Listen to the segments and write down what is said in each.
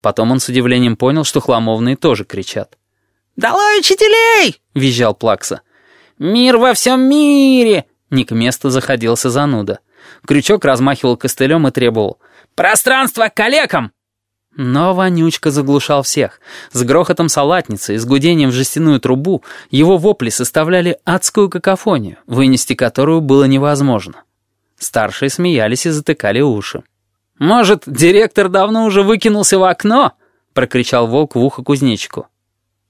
Потом он с удивлением понял, что хламовные тоже кричат. «Долой учителей!» — визжал Плакса. «Мир во всем мире!» — не к месту заходился зануда. Крючок размахивал костылем и требовал. «Пространство калекам!» Но Вонючка заглушал всех. С грохотом салатницы и с гудением в жестяную трубу его вопли составляли адскую какофонию, вынести которую было невозможно. Старшие смеялись и затыкали уши. «Может, директор давно уже выкинулся в окно?» — прокричал волк в ухо кузнечику.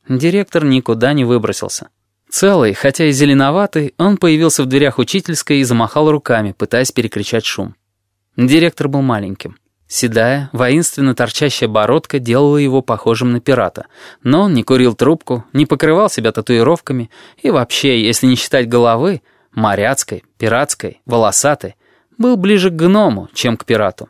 Директор никуда не выбросился. Целый, хотя и зеленоватый, он появился в дверях учительской и замахал руками, пытаясь перекричать шум. Директор был маленьким. Седая, воинственно торчащая бородка делала его похожим на пирата. Но он не курил трубку, не покрывал себя татуировками и вообще, если не считать головы, моряцкой, пиратской, волосатой, был ближе к гному, чем к пирату.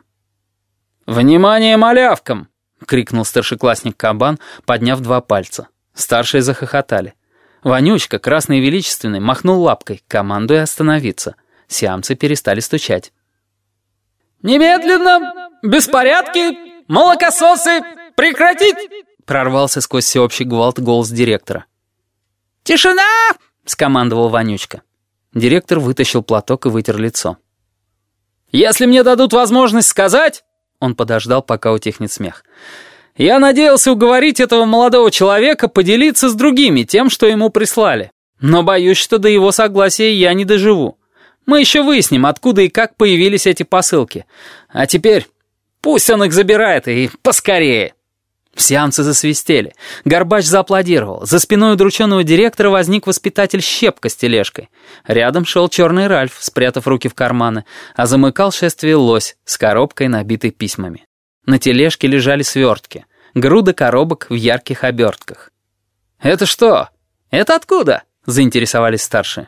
«Внимание малявкам!» — крикнул старшеклассник Кабан, подняв два пальца. Старшие захохотали. Вонючка, красный и величественный, махнул лапкой, командуя остановиться. Сиамцы перестали стучать. «Немедленно! Беспорядки! Молокососы! Прекратить!» Прорвался сквозь всеобщий гвалт голос директора. «Тишина!» — скомандовал Вонючка. Директор вытащил платок и вытер лицо. «Если мне дадут возможность сказать...» Он подождал, пока утихнет смех. «Я надеялся уговорить этого молодого человека поделиться с другими тем, что ему прислали. Но боюсь, что до его согласия я не доживу. Мы еще выясним, откуда и как появились эти посылки. А теперь пусть он их забирает и поскорее». Сеансы засвистели. Горбач зааплодировал. За спиной удрученного директора возник воспитатель Щепка с тележкой. Рядом шел черный Ральф, спрятав руки в карманы, а замыкал шествие лось с коробкой, набитой письмами. На тележке лежали свертки. Груда коробок в ярких обертках. «Это что? Это откуда?» — заинтересовались старшие.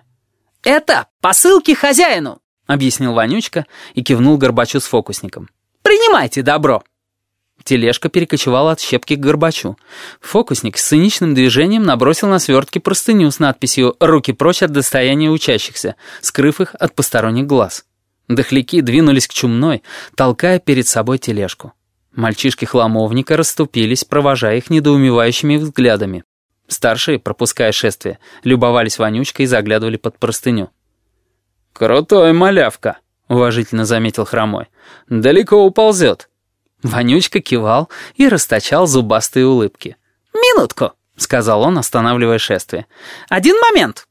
«Это посылки хозяину», — объяснил Вонючка и кивнул Горбачу с фокусником. «Принимайте добро». Тележка перекочевала от щепки к Горбачу. Фокусник с циничным движением набросил на свертки простыню с надписью «Руки прочь от достояния учащихся», скрыв их от посторонних глаз. Дохляки двинулись к чумной, толкая перед собой тележку. Мальчишки хламовника расступились, провожая их недоумевающими взглядами. Старшие, пропуская шествие, любовались вонючкой и заглядывали под простыню. «Крутой малявка», — уважительно заметил Хромой. «Далеко уползет». Вонючка кивал и расточал зубастые улыбки. «Минутку», — сказал он, останавливая шествие. «Один момент».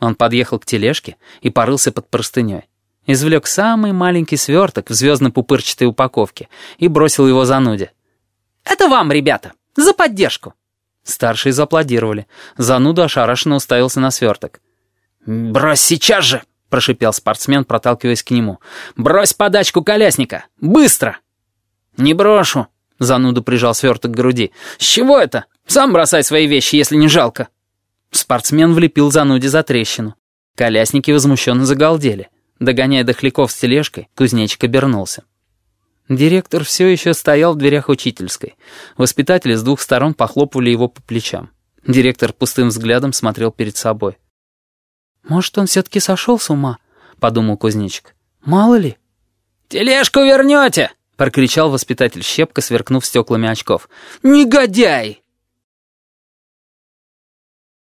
Он подъехал к тележке и порылся под простыней. Извлек самый маленький сверток в звездно-пупырчатой упаковке и бросил его зануде. «Это вам, ребята, за поддержку». Старшие зааплодировали. Зануда ошарашенно уставился на сверток. «Брось сейчас же!» — прошипел спортсмен, проталкиваясь к нему. «Брось подачку колясника! Быстро!» «Не брошу!» — зануда прижал сверток к груди. «С чего это? Сам бросай свои вещи, если не жалко!» Спортсмен влепил зануде за трещину. Колясники возмущенно загалдели. Догоняя дохляков с тележкой, кузнечик обернулся. Директор все еще стоял в дверях учительской. Воспитатели с двух сторон похлопывали его по плечам. Директор пустым взглядом смотрел перед собой. «Может, он все-таки сошел с ума?» — подумал кузнечик. «Мало ли». «Тележку вернете!» — прокричал воспитатель Щепка, сверкнув стеклами очков. «Негодяй!»